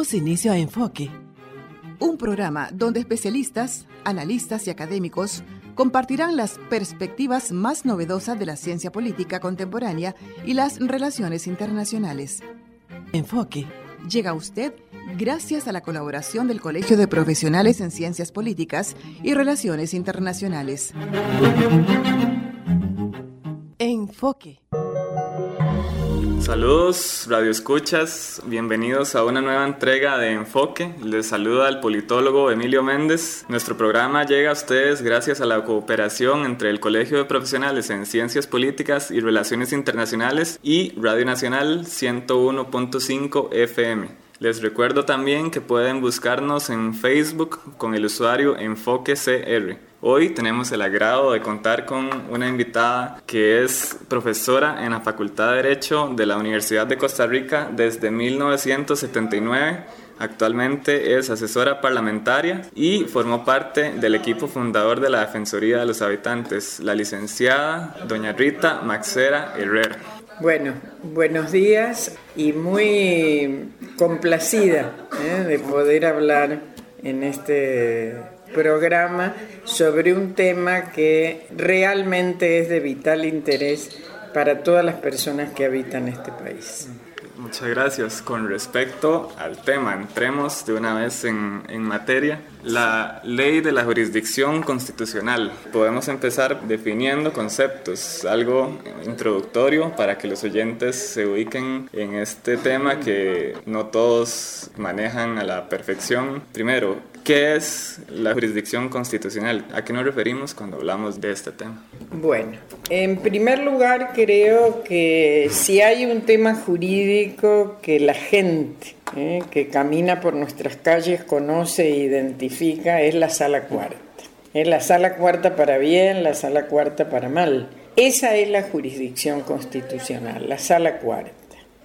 Inicio a Enfoque, un programa donde especialistas, analistas y académicos compartirán las perspectivas más novedosas de la ciencia política contemporánea y las relaciones internacionales. Enfoque llega a usted gracias a la colaboración del Colegio de Profesionales en Ciencias Políticas y Relaciones Internacionales. Enfoque. Saludos, Radio Escuchas, bienvenidos a una nueva entrega de Enfoque. Les saluda el politólogo Emilio Méndez. Nuestro programa llega a ustedes gracias a la cooperación entre el Colegio de Profesionales en Ciencias Políticas y Relaciones Internacionales y Radio Nacional 101.5 FM. Les recuerdo también que pueden buscarnos en Facebook con el usuario Enfoque CR. Hoy tenemos el agrado de contar con una invitada que es profesora en la Facultad de Derecho de la Universidad de Costa Rica desde 1979. Actualmente es asesora parlamentaria y formó parte del equipo fundador de la Defensoría de los Habitantes, la licenciada doña Rita Maxera Herrera. Bueno, buenos días y muy complacida ¿eh? de poder hablar en este programa sobre un tema que realmente es de vital interés para todas las personas que habitan este país. Muchas gracias. Con respecto al tema, entremos de una vez en, en, materia. La ley de la jurisdicción constitucional. Podemos empezar definiendo conceptos, algo introductorio para que los oyentes se ubiquen en este tema que no todos manejan a la perfección. Primero, ¿Qué es la jurisdicción constitucional? ¿A qué nos referimos cuando hablamos de este tema? Bueno, en primer lugar creo que si hay un tema jurídico que la gente eh, que camina por nuestras calles conoce e identifica es la sala cuarta. Es la sala cuarta para bien, la sala cuarta para mal. Esa es la jurisdicción constitucional, la sala cuarta.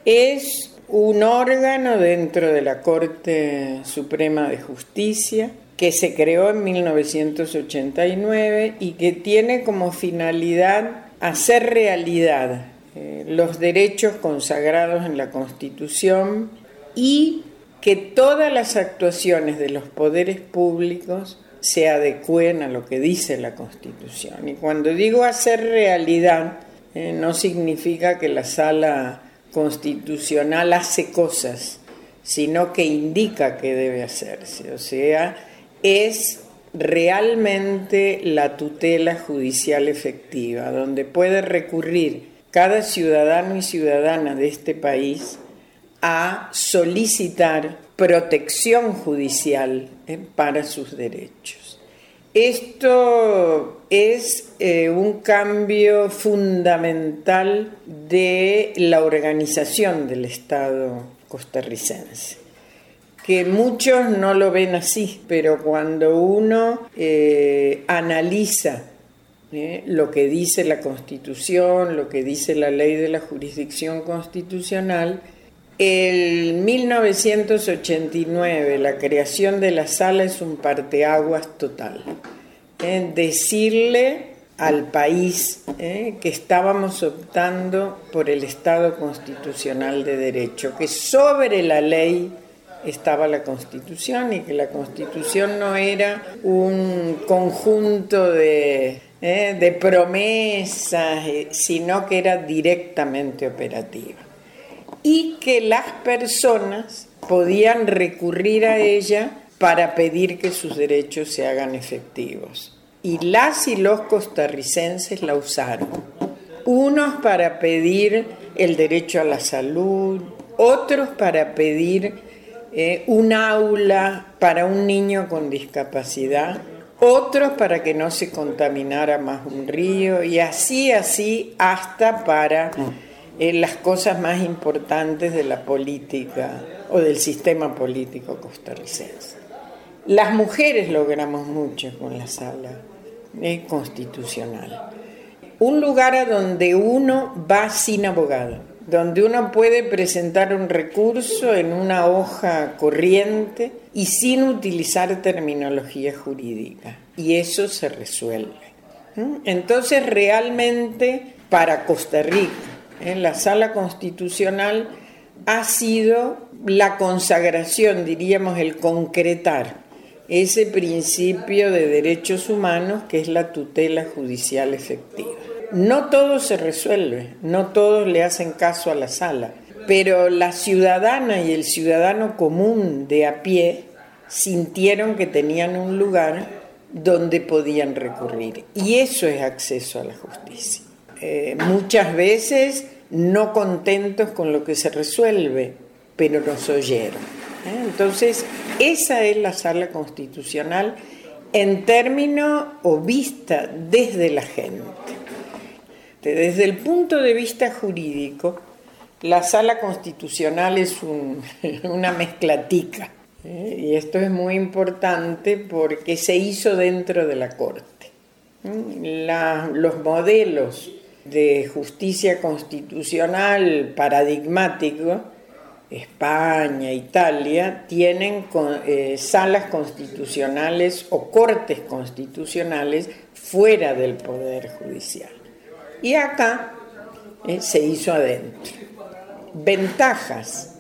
Es un órgano dentro de la Corte Suprema de Justicia que se creó en 1989 y que tiene como finalidad hacer realidad eh, los derechos consagrados en la Constitución y que todas las actuaciones de los poderes públicos se adecúen a lo que dice la Constitución. Y cuando digo hacer realidad, eh, no significa que la sala constitucional hace cosas, sino que indica que debe hacerse. O sea, es realmente la tutela judicial efectiva, donde puede recurrir cada ciudadano y ciudadana de este país a solicitar protección judicial eh, para sus derechos. Esto es eh, un cambio fundamental de la organización del Estado costarricense, que muchos no lo ven así, pero cuando uno eh, analiza lo que dice la Constitución, lo que dice la ley de la jurisdicción constitucional, el 1989, la creación de la sala es un parteaguas total. ¿eh? Decirle al país ¿eh? que estábamos optando por el Estado constitucional de derecho, que sobre la ley estaba la Constitución y que la Constitución no era un conjunto de, ¿eh? de promesas, sino que era directamente operativa y que las personas podían recurrir a ella para pedir que sus derechos se hagan efectivos. Y las y los costarricenses la usaron. Unos para pedir el derecho a la salud, otros para pedir eh, un aula para un niño con discapacidad, otros para que no se contaminara más un río y así, así, hasta para en las cosas más importantes de la política o del sistema político costarricense. Las mujeres logramos mucho con la sala eh, constitucional. Un lugar a donde uno va sin abogado, donde uno puede presentar un recurso en una hoja corriente y sin utilizar terminología jurídica. Y eso se resuelve. Entonces realmente para Costa Rica, en la sala constitucional ha sido la consagración, diríamos, el concretar ese principio de derechos humanos que es la tutela judicial efectiva. No todo se resuelve, no todos le hacen caso a la sala, pero la ciudadana y el ciudadano común de a pie sintieron que tenían un lugar donde podían recurrir. Y eso es acceso a la justicia. Eh, muchas veces no contentos con lo que se resuelve, pero nos oyeron. ¿eh? Entonces, esa es la sala constitucional en términos o vista desde la gente. Desde el punto de vista jurídico, la sala constitucional es una mezclatica. ¿eh? Y esto es muy importante porque se hizo dentro de la Corte. los modelos de justicia constitucional paradigmático, España, Italia, tienen eh, salas constitucionales o cortes constitucionales fuera del Poder Judicial. Y acá eh, se hizo adentro. Ventajas.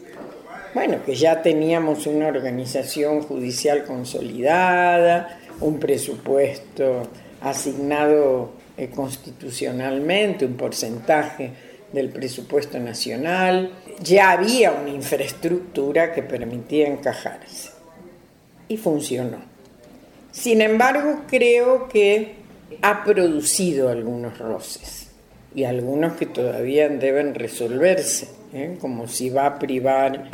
Bueno, que ya teníamos una organización judicial consolidada, un presupuesto asignado eh, constitucionalmente un porcentaje del presupuesto nacional, ya había una infraestructura que permitía encajarse y funcionó. Sin embargo, creo que ha producido algunos roces y algunos que todavía deben resolverse, ¿eh? como si va a privar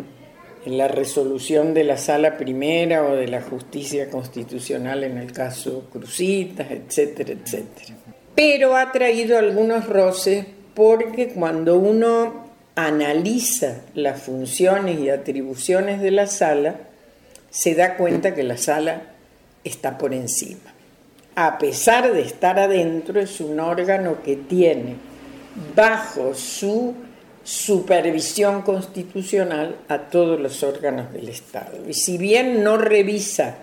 la resolución de la sala primera o de la justicia constitucional en el caso Cruzitas, etcétera, etcétera pero ha traído algunos roces porque cuando uno analiza las funciones y atribuciones de la sala, se da cuenta que la sala está por encima. A pesar de estar adentro, es un órgano que tiene bajo su supervisión constitucional a todos los órganos del Estado. Y si bien no revisa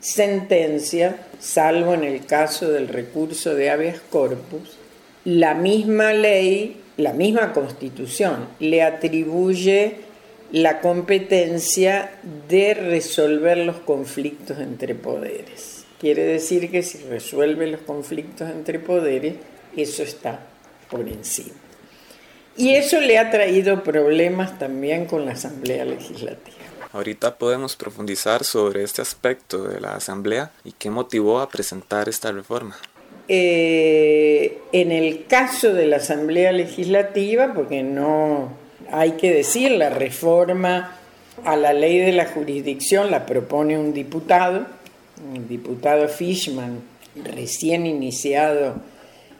sentencia, salvo en el caso del recurso de habeas corpus, la misma ley, la misma constitución, le atribuye la competencia de resolver los conflictos entre poderes. Quiere decir que si resuelve los conflictos entre poderes, eso está por encima. Y eso le ha traído problemas también con la Asamblea Legislativa. Ahorita podemos profundizar sobre este aspecto de la Asamblea y qué motivó a presentar esta reforma. Eh, en el caso de la Asamblea Legislativa, porque no hay que decir, la reforma a la ley de la jurisdicción la propone un diputado, el diputado Fishman, recién iniciado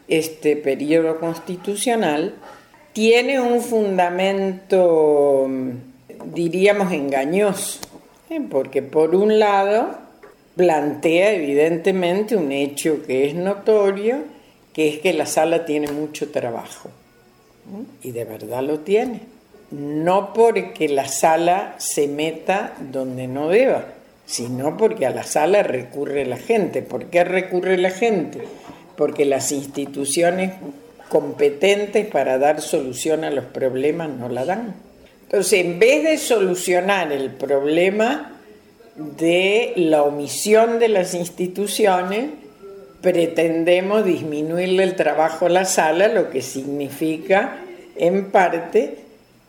este periodo constitucional, tiene un fundamento diríamos, engañoso, ¿eh? porque por un lado plantea evidentemente un hecho que es notorio, que es que la sala tiene mucho trabajo, y de verdad lo tiene. No porque la sala se meta donde no deba, sino porque a la sala recurre la gente. ¿Por qué recurre la gente? Porque las instituciones competentes para dar solución a los problemas no la dan. Entonces, en vez de solucionar el problema de la omisión de las instituciones, pretendemos disminuirle el trabajo a la sala, lo que significa, en parte,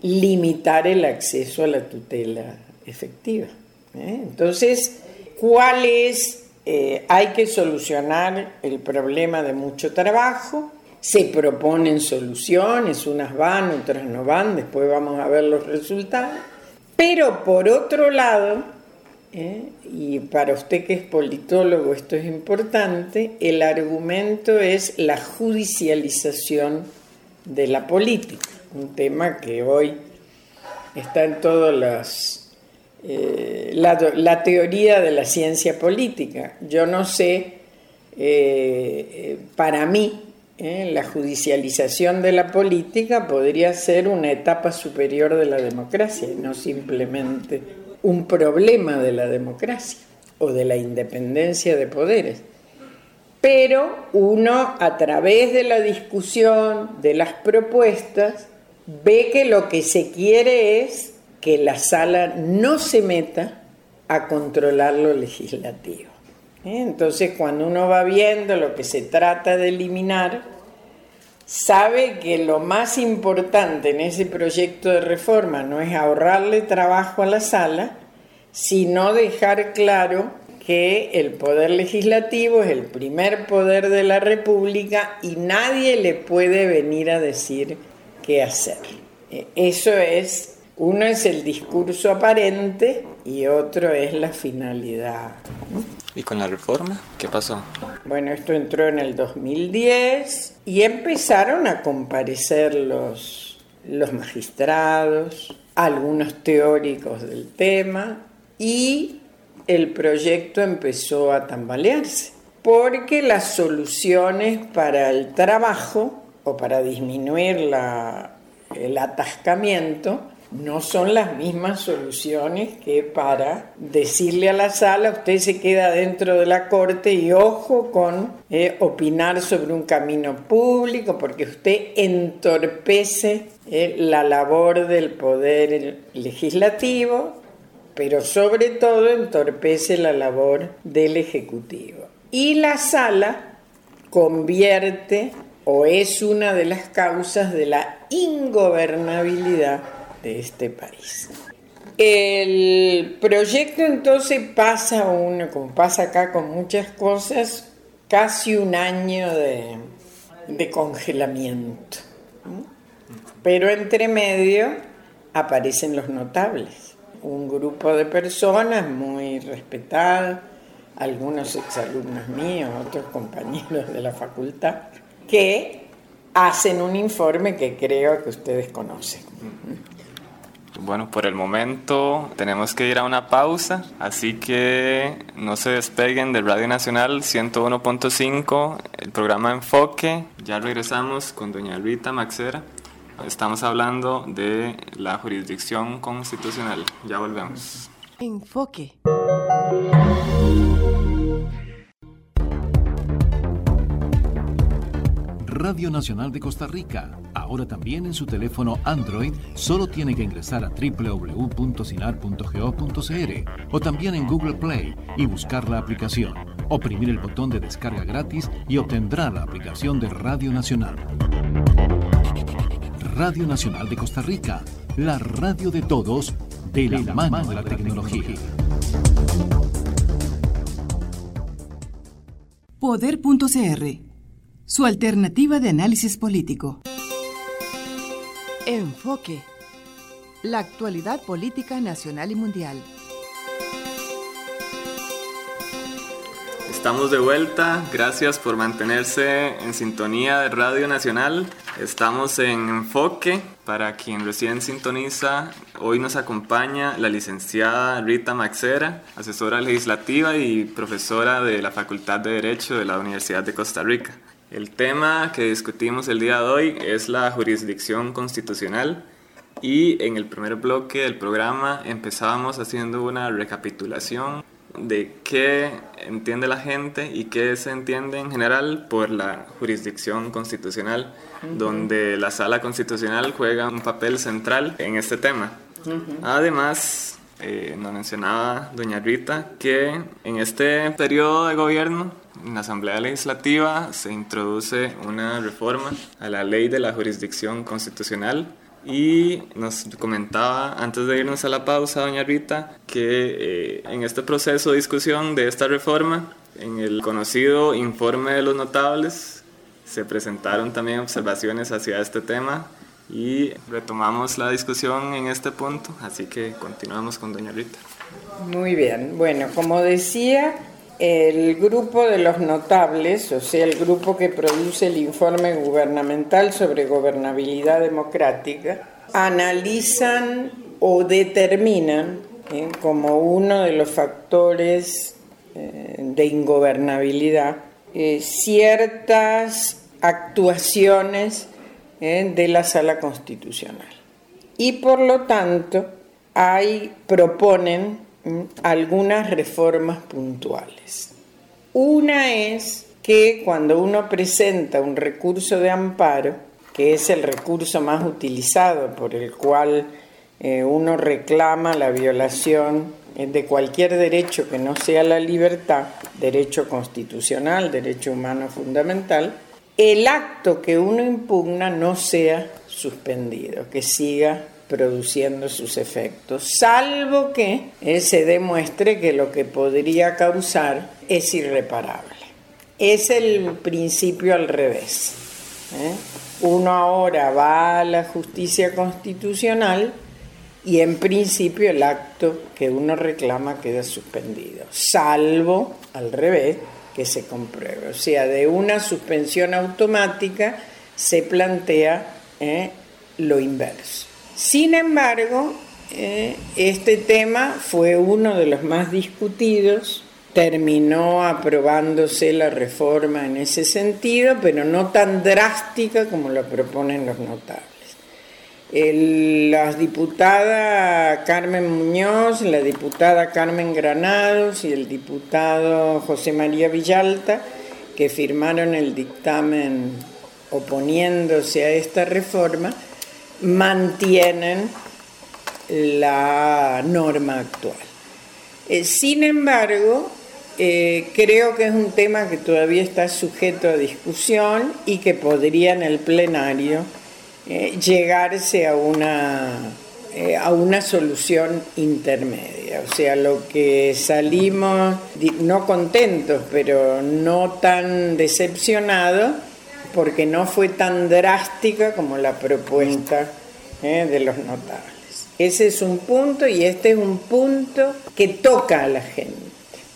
limitar el acceso a la tutela efectiva. ¿eh? Entonces, ¿cuál es? Eh, hay que solucionar el problema de mucho trabajo, se proponen soluciones, unas van, otras no van, después vamos a ver los resultados. Pero por otro lado, ¿eh? y para usted que es politólogo esto es importante, el argumento es la judicialización de la política, un tema que hoy está en todas las... Eh, la, teoría de la ciencia política. Yo no sé, eh, para mí, la judicialización de la política podría ser una etapa superior de la democracia y no simplemente un problema de la democracia o de la independencia de poderes. Pero uno a través de la discusión, de las propuestas, ve que lo que se quiere es que la sala no se meta a controlar lo legislativo. ¿Eh? Entonces, cuando uno va viendo lo que se trata de eliminar, sabe que lo más importante en ese proyecto de reforma no es ahorrarle trabajo a la sala, sino dejar claro que el poder legislativo es el primer poder de la República y nadie le puede venir a decir qué hacer. E, eso es, uno es el discurso aparente y otro es la finalidad. ¿Y con la reforma? ¿Qué pasó? Bueno, esto entró en el 2010 y empezaron a comparecer los, los magistrados, algunos teóricos del tema y el proyecto empezó a tambalearse, porque las soluciones para el trabajo o para disminuir la, el atascamiento no son las mismas soluciones que para decirle a la sala, usted se queda dentro de la corte y ojo con eh, opinar sobre un camino público, porque usted entorpece eh, la labor del poder legislativo, pero sobre todo entorpece la labor del Ejecutivo. Y la sala convierte o es una de las causas de la ingobernabilidad de este país. El proyecto entonces pasa uno, como pasa acá con muchas cosas, casi un año de, de congelamiento. Pero entre medio aparecen los notables, un grupo de personas muy respetadas, algunos exalumnos míos, otros compañeros de la facultad, que hacen un informe que creo que ustedes conocen. Bueno, por el momento tenemos que ir a una pausa, así que no se despeguen del Radio Nacional 101.5, el programa Enfoque. Ya regresamos con doña Rita Maxera. Estamos hablando de la jurisdicción constitucional. Ya volvemos. Enfoque. Radio Nacional de Costa Rica. Ahora también en su teléfono Android, solo tiene que ingresar a www.sinar.go.cr o también en Google Play y buscar la aplicación. Oprimir el botón de descarga gratis y obtendrá la aplicación de Radio Nacional. Radio Nacional de Costa Rica, la radio de todos, de la, mano, de la tecnología. Poder.cr su alternativa de análisis político. Enfoque. La actualidad política nacional y mundial. Estamos de vuelta, gracias por mantenerse en sintonía de Radio Nacional. Estamos en Enfoque. Para quien recién sintoniza, hoy nos acompaña la licenciada Rita Maxera, asesora legislativa y profesora de la Facultad de Derecho de la Universidad de Costa Rica. El tema que discutimos el día de hoy es la jurisdicción constitucional y en el primer bloque del programa empezábamos haciendo una recapitulación de qué entiende la gente y qué se entiende en general por la jurisdicción constitucional, donde la sala constitucional juega un papel central en este tema. Además, eh, nos mencionaba doña Rita que en este periodo de gobierno en la Asamblea Legislativa se introduce una reforma a la ley de la jurisdicción constitucional y nos comentaba antes de irnos a la pausa, doña Rita, que eh, en este proceso de discusión de esta reforma, en el conocido informe de los notables, se presentaron también observaciones hacia este tema y retomamos la discusión en este punto, así que continuamos con doña Rita. Muy bien, bueno, como decía, el grupo de los notables, o sea, el grupo que produce el informe gubernamental sobre gobernabilidad democrática, analizan o determinan ¿eh? como uno de los factores eh, de ingobernabilidad eh, ciertas actuaciones de la sala constitucional. Y por lo tanto, hay, proponen algunas reformas puntuales. Una es que cuando uno presenta un recurso de amparo, que es el recurso más utilizado por el cual eh, uno reclama la violación de cualquier derecho que no sea la libertad, derecho constitucional, derecho humano fundamental, el acto que uno impugna no sea suspendido, que siga produciendo sus efectos, salvo que se demuestre que lo que podría causar es irreparable. Es el principio al revés. ¿eh? Uno ahora va a la justicia constitucional y en principio el acto que uno reclama queda suspendido, salvo al revés que se compruebe. O sea, de una suspensión automática se plantea eh, lo inverso. Sin embargo, eh, este tema fue uno de los más discutidos, terminó aprobándose la reforma en ese sentido, pero no tan drástica como lo proponen los notables. la diputada Carmen Muñoz, la diputada Carmen Granados y el diputado José María Villalta, que firmaron el dictamen oponiéndose a esta reforma, mantienen la norma actual. Eh, sin embargo, eh, creo que es un tema que todavía está sujeto a discusión y que podría en el plenario eh, llegarse a una, a una solución intermedia. O sea, lo que salimos no contentos, pero no tan decepcionados, porque no fue tan drástica como la propuesta eh, de los notables. Ese es un punto y este es un punto que toca a la gente,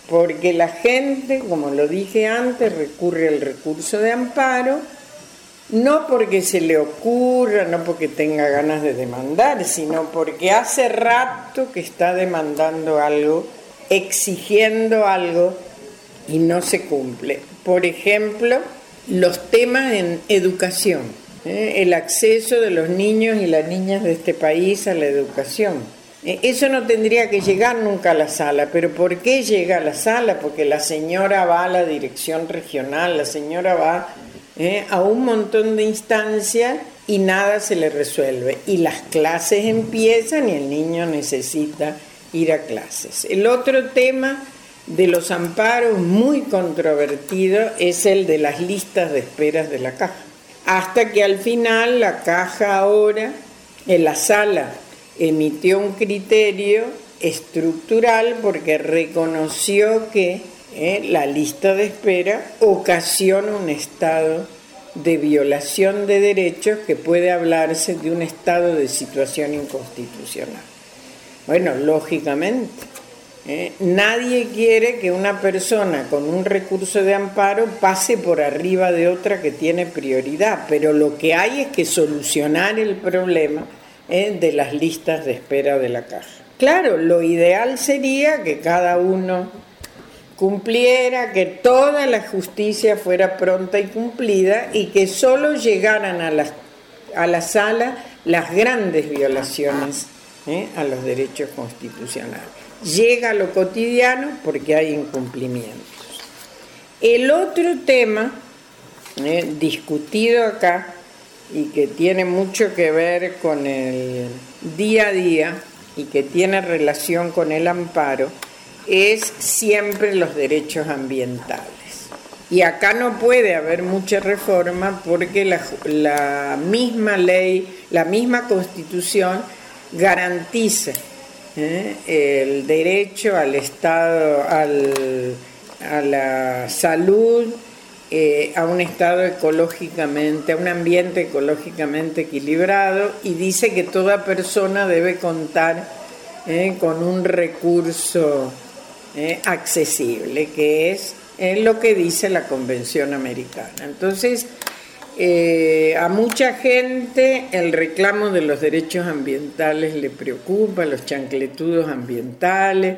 porque la gente, como lo dije antes, recurre al recurso de amparo, no porque se le ocurra, no porque tenga ganas de demandar, sino porque hace rato que está demandando algo, exigiendo algo y no se cumple. Por ejemplo, los temas en educación, ¿eh? el acceso de los niños y las niñas de este país a la educación. Eh, eso no tendría que llegar nunca a la sala, pero ¿por qué llega a la sala? Porque la señora va a la dirección regional, la señora va ¿eh? a un montón de instancias y nada se le resuelve. Y las clases empiezan y el niño necesita ir a clases. El otro tema de los amparos muy controvertido es el de las listas de esperas de la caja. Hasta que al final la caja ahora, en la sala, emitió un criterio estructural porque reconoció que eh, la lista de espera ocasiona un estado de violación de derechos que puede hablarse de un estado de situación inconstitucional. Bueno, lógicamente, ¿eh? nadie quiere que una persona con un recurso de amparo pase por arriba de otra que tiene prioridad, pero lo que hay es que solucionar el problema ¿eh? de las listas de espera de la caja. Claro, lo ideal sería que cada uno cumpliera, que toda la justicia fuera pronta y cumplida y que solo llegaran a la, a la sala las grandes violaciones ¿eh? a los derechos constitucionales llega a lo cotidiano porque hay incumplimientos. El otro tema eh, discutido acá y que tiene mucho que ver con el día a día y que tiene relación con el amparo es siempre los derechos ambientales. Y acá no puede haber mucha reforma porque la, la misma ley, la misma constitución garantiza ¿eh? el derecho al Estado, a la salud, eh, a un estado ecológicamente, a un ambiente ecológicamente equilibrado y dice que toda persona debe contar ¿eh? con un recurso accesible, que es lo que dice la Convención Americana. Entonces, eh, a mucha gente el reclamo de los derechos ambientales le preocupa, los chancletudos ambientales,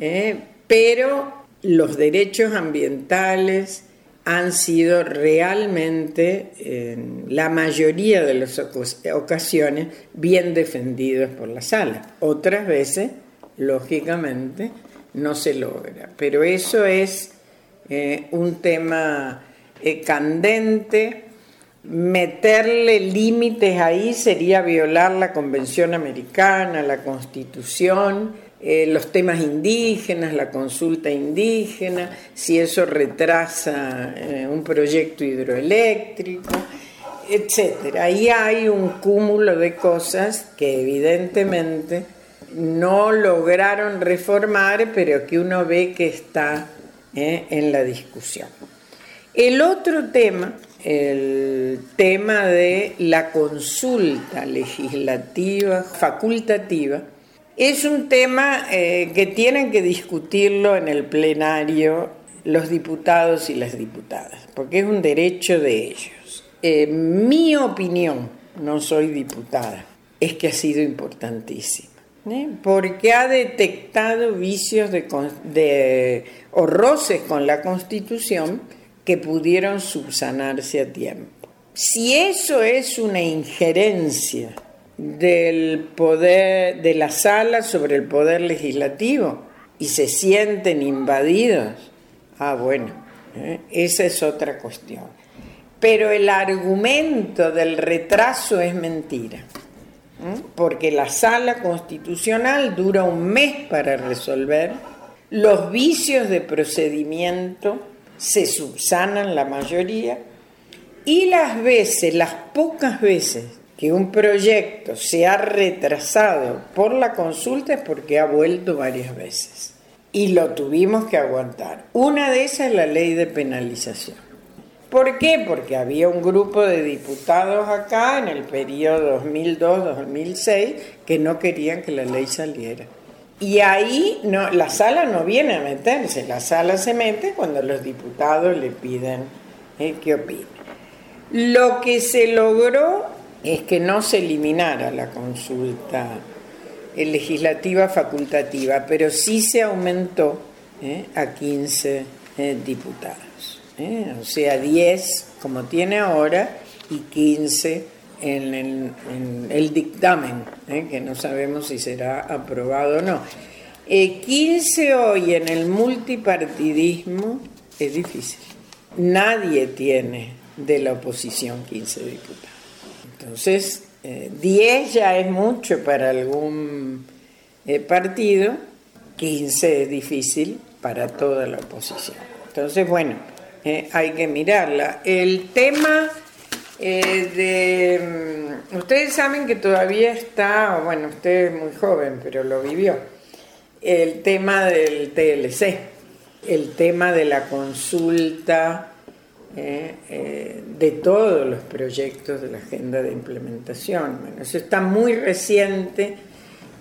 eh, pero los derechos ambientales han sido realmente, en la mayoría de las ocasiones, bien defendidos por la sala. Otras veces, lógicamente, no se logra. Pero eso es eh, un tema candente meterle límites ahí sería violar la Convención Americana, la Constitución, eh, los temas indígenas, la consulta indígena, si eso retrasa eh, un proyecto hidroeléctrico, etc. Ahí hay un cúmulo de cosas que evidentemente no lograron reformar, pero que uno ve que está eh, en la discusión. El otro tema el tema de la consulta legislativa facultativa es un tema eh, que tienen que discutirlo en el plenario los diputados y las diputadas, porque es un derecho de ellos. Eh, mi opinión, no soy diputada, es que ha sido importantísima, porque ha detectado vicios de, de, roces con la Constitución que pudieron subsanarse a tiempo. Si eso es una injerencia del poder de la sala sobre el poder legislativo y se sienten invadidos, ah bueno, ¿eh? esa es otra cuestión. Pero el argumento del retraso es mentira. Porque la sala constitucional dura un mes para resolver los vicios de procedimiento se subsanan la mayoría y las veces, las pocas veces que un proyecto se ha retrasado por la consulta es porque ha vuelto varias veces y lo tuvimos que aguantar. Una de esas es la ley de penalización. ¿Por qué? Porque había un grupo de diputados acá en el periodo 2002-2006 que no querían que la ley saliera. Y ahí no, la sala no viene a meterse, la sala se mete cuando los diputados le piden eh, que opine. Lo que se logró es que no se eliminara la consulta legislativa facultativa, pero sí se aumentó eh, a 15 eh, diputados. O sea, 10 como tiene ahora y 15 en el, dictamen, ¿eh? que no sabemos si será aprobado o no. 15 eh, hoy en el multipartidismo es difícil. Nadie tiene de la oposición 15 diputados. Entonces, 10 eh, ya es mucho para algún partido, 15 es difícil para toda la oposición. Entonces, bueno, hay que mirarla. El tema eh, de, mm, ustedes saben que todavía está, bueno, usted es muy joven, pero lo vivió, el tema del TLC, el tema de la consulta eh, eh, de todos los proyectos de la agenda de implementación. Bueno, eso está muy reciente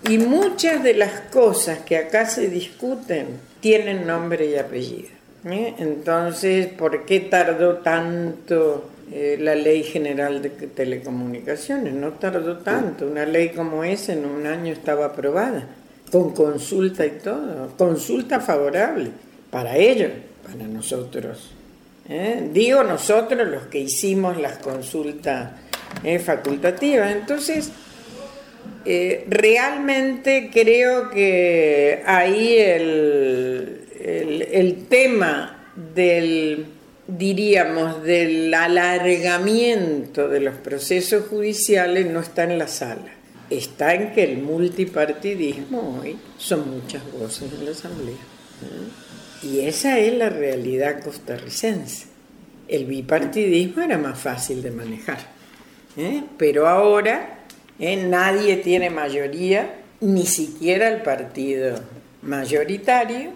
y muchas de las cosas que acá se discuten tienen nombre y apellido. Entonces, ¿por qué tardó tanto? Eh, la ley general de telecomunicaciones. No tardó tanto. Una ley como esa en un año estaba aprobada, con consulta y todo. Consulta favorable para ellos, para nosotros. ¿eh? Digo nosotros los que hicimos las consultas eh, facultativas. Entonces, realmente creo que ahí el, el tema del diríamos, del alargamiento de los procesos judiciales no está en la sala. Está en que el multipartidismo hoy son muchas voces en la Asamblea. ¿eh? Y esa es la realidad costarricense. El bipartidismo era más fácil de manejar. ¿eh? Pero ahora ¿eh? nadie tiene mayoría, ni siquiera el partido mayoritario,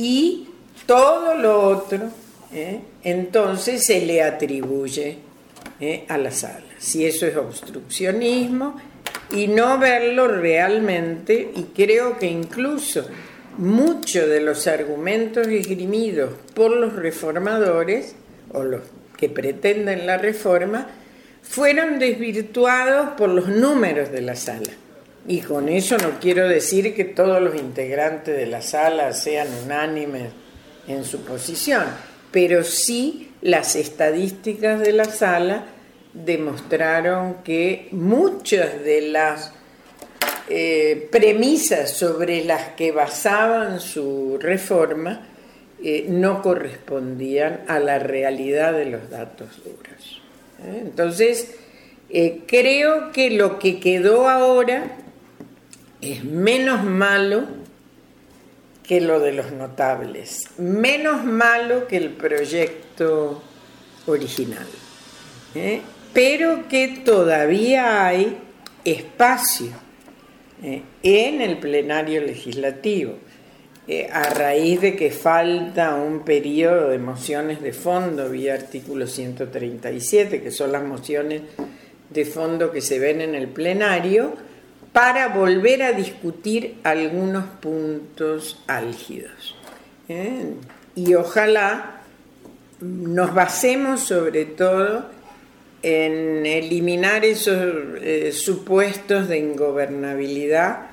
y todo lo otro ¿eh? entonces se le atribuye ¿eh? a la sala. Si eso es obstruccionismo y no verlo realmente, y creo que incluso muchos de los argumentos esgrimidos por los reformadores o los que pretenden la reforma fueron desvirtuados por los números de la sala. Y con eso no quiero decir que todos los integrantes de la sala sean unánimes en su posición, pero sí las estadísticas de la sala demostraron que muchas de las eh, premisas sobre las que basaban su reforma eh, no correspondían a la realidad de los datos duros. ¿eh? Entonces, creo que lo que quedó ahora es menos malo que lo de los notables, menos malo que el proyecto original, ¿eh? pero que todavía hay espacio en el plenario legislativo. Eh, a raíz de que falta un periodo de mociones de fondo vía artículo 137, que son las mociones de fondo que se ven en el plenario, para volver a discutir algunos puntos álgidos. ¿eh? Y ojalá nos basemos sobre todo en eliminar esos eh, supuestos de ingobernabilidad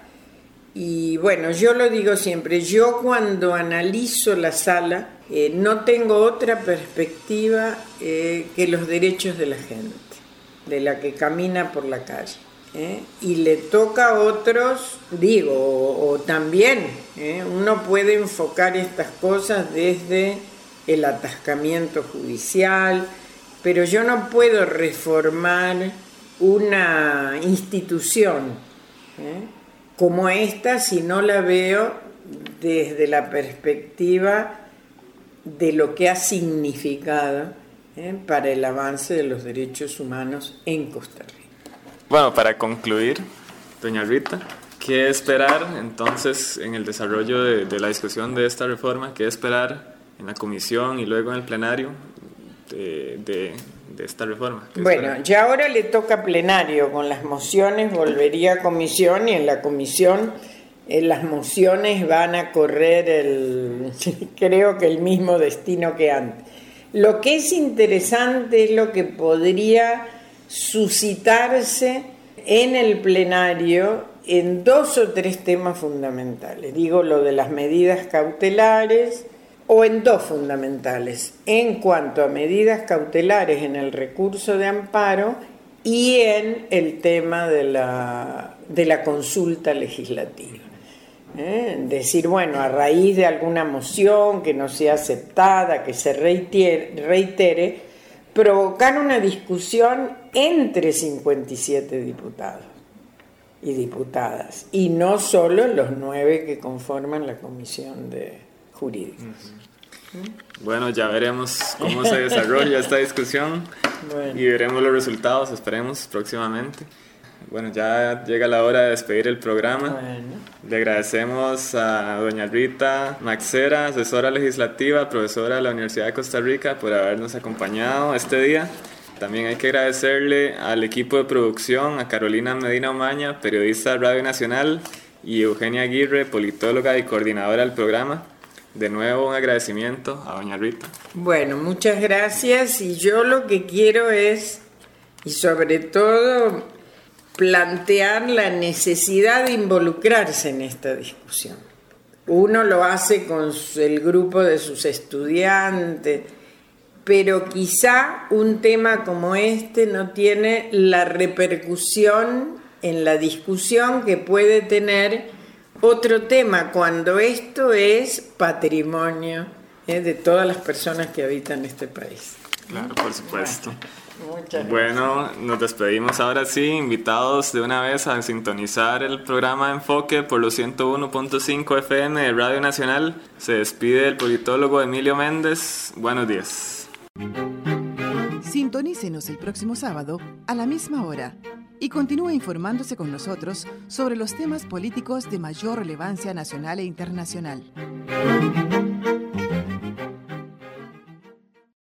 y bueno, yo lo digo siempre, yo cuando analizo la sala eh, no tengo otra perspectiva que los derechos de la gente, de la que camina por la calle. ¿Eh? Y le toca a otros, digo, o, también uno puede enfocar estas cosas desde el atascamiento judicial, pero yo no puedo reformar una institución como esta si no la veo desde la perspectiva de lo que ha significado ¿eh? para el avance de los derechos humanos en Costa Rica. Bueno, para concluir, doña Rita, ¿qué esperar entonces en el desarrollo de, la discusión de esta reforma? ¿Qué esperar en la comisión y luego en el plenario de, de esta reforma. Bueno, ya ahora le toca plenario, con las mociones volvería a comisión y en la comisión en eh, las mociones van a correr el, creo que el mismo destino que antes. Lo que es interesante es lo que podría suscitarse en el plenario en dos o tres temas fundamentales. Digo lo de las medidas cautelares, o en dos fundamentales, en cuanto a medidas cautelares en el recurso de amparo y en el tema de la, de la consulta legislativa. ¿Eh? Decir, bueno, a raíz de alguna moción que no sea aceptada, que se reitere, reitere provocar una discusión entre 57 diputados y diputadas, y no solo los nueve que conforman la comisión de jurídica. Bueno, ya veremos cómo se desarrolla esta discusión y veremos los resultados, esperemos próximamente. Bueno, ya llega la hora de despedir el programa. Le agradecemos a doña Rita Maxera, asesora legislativa, profesora de la Universidad de Costa Rica, por habernos acompañado este día. También hay que agradecerle al equipo de producción, a Carolina Medina Omaña, periodista de Radio Nacional, y Eugenia Aguirre, politóloga y coordinadora del programa. De nuevo un agradecimiento a doña Rita. Bueno, muchas gracias y yo lo que quiero es, y sobre todo, plantear la necesidad de involucrarse en esta discusión. Uno lo hace con el grupo de sus estudiantes, pero quizá un tema como este no tiene la repercusión en la discusión que puede tener otro tema cuando esto es patrimonio ¿eh? de todas las personas que habitan este país. Claro, por supuesto. Muchas bueno, nos despedimos ahora sí, invitados de una vez a sintonizar el programa Enfoque por los 101.5 FM de Radio Nacional. Se despide el politólogo Emilio Méndez. Buenos días. Sintonícenos el próximo sábado a la misma hora y continúe informándose con nosotros sobre los temas políticos de mayor relevancia nacional e internacional.